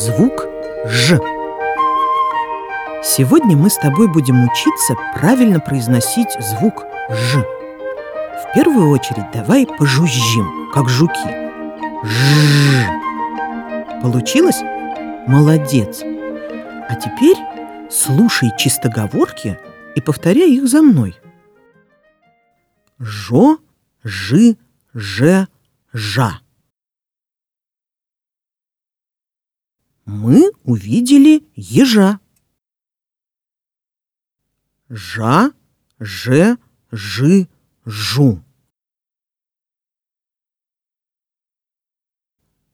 звук «ж». Сегодня мы с тобой будем учиться правильно произносить звук «ж». В первую очередь давай пожужжим, как жуки. Ж. Получилось? Молодец. А теперь слушай чистоговорки и повторяй их за мной. Жо, жи, же, жа. Мы увидели ежа. Жа, же, жи, жу.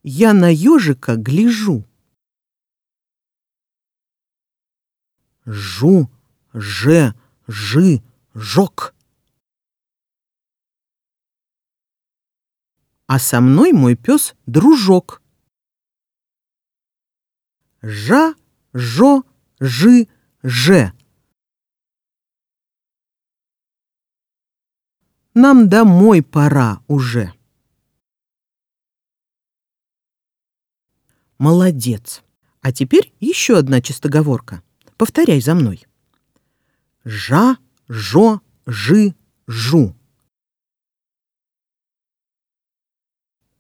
Я на ежика гляжу. Жу, же, жи, жок. А со мной мой пес дружок. Жа, жо, жи, же. Нам домой пора уже. Молодец. А теперь еще одна чистоговорка. Повторяй за мной. Жа, жо, жи, жу.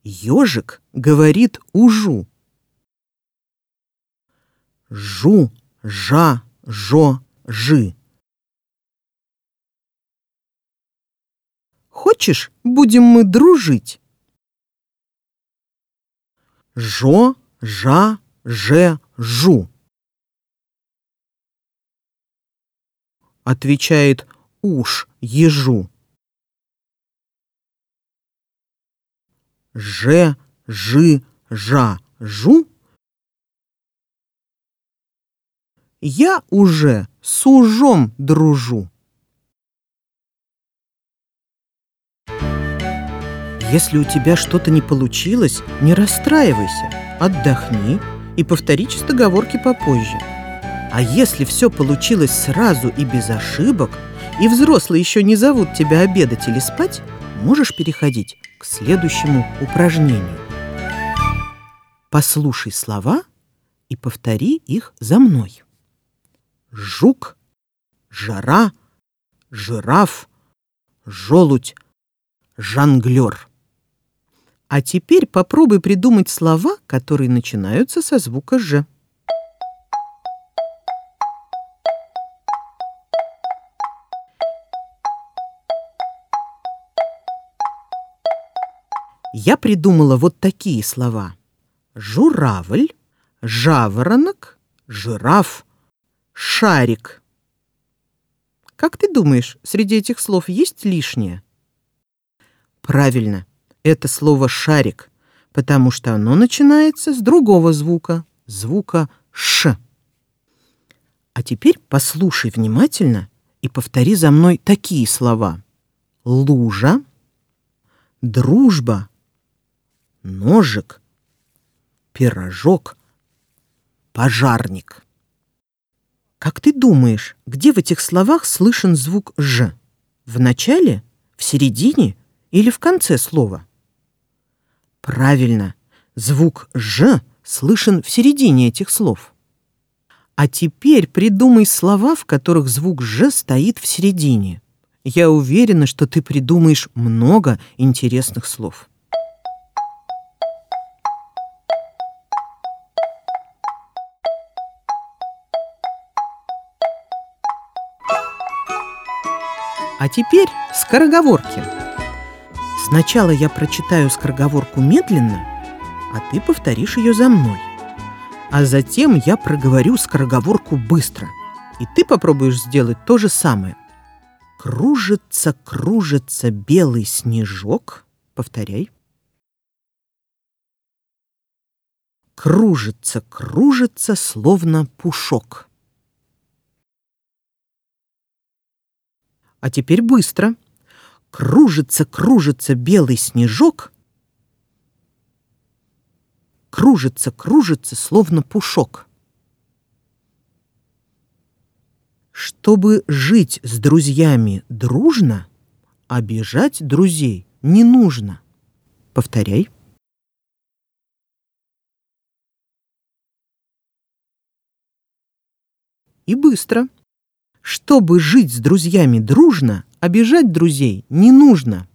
Ежик говорит ужу. Жу, жа, жо, жи. Хочешь, будем мы дружить? Жо, жа, же, жу. Отвечает уж ежу. Же, жи, жа, жу. Я уже с ужом дружу. Если у тебя что-то не получилось, не расстраивайся, отдохни и повтори чистоговорки попозже. А если все получилось сразу и без ошибок, и взрослые еще не зовут тебя обедать или спать, можешь переходить к следующему упражнению. Послушай слова и повтори их за мной. Жук, жара, жираф, желудь, жонглер. А теперь попробуй придумать слова, которые начинаются со звука «ж». Я придумала вот такие слова. Журавль, жаворонок, жираф, шарик. Как ты думаешь, среди этих слов есть лишнее? Правильно это слово «шарик», потому что оно начинается с другого звука, звука «ш». А теперь послушай внимательно и повтори за мной такие слова. Лужа, дружба, ножик, пирожок, пожарник. Как ты думаешь, где в этих словах слышен звук «ж»? В начале, в середине или в конце слова? Правильно, звук «ж» слышен в середине этих слов. А теперь придумай слова, в которых звук «ж» стоит в середине. Я уверена, что ты придумаешь много интересных слов. А теперь скороговорки. Сначала я прочитаю скороговорку медленно, а ты повторишь ее за мной. А затем я проговорю скороговорку быстро, и ты попробуешь сделать то же самое. Кружится, кружится белый снежок. Повторяй. Кружится, кружится, словно пушок. А теперь быстро кружится, кружится белый снежок, кружится, кружится, словно пушок. Чтобы жить с друзьями дружно, обижать друзей не нужно. Повторяй. И быстро. Чтобы жить с друзьями дружно, обижать друзей не нужно.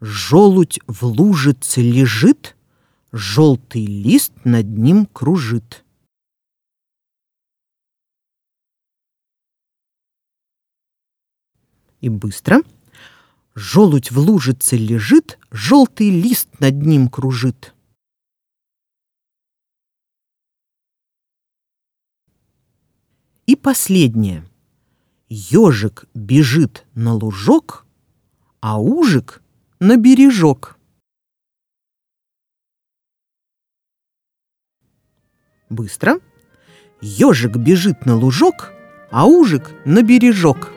Желудь в лужице лежит, Желтый лист над ним кружит. И быстро. Желудь в лужице лежит, Желтый лист над ним кружит. И последнее. Ежик бежит на лужок, а ужик на бережок. Быстро. Ежик бежит на лужок, а ужик на бережок.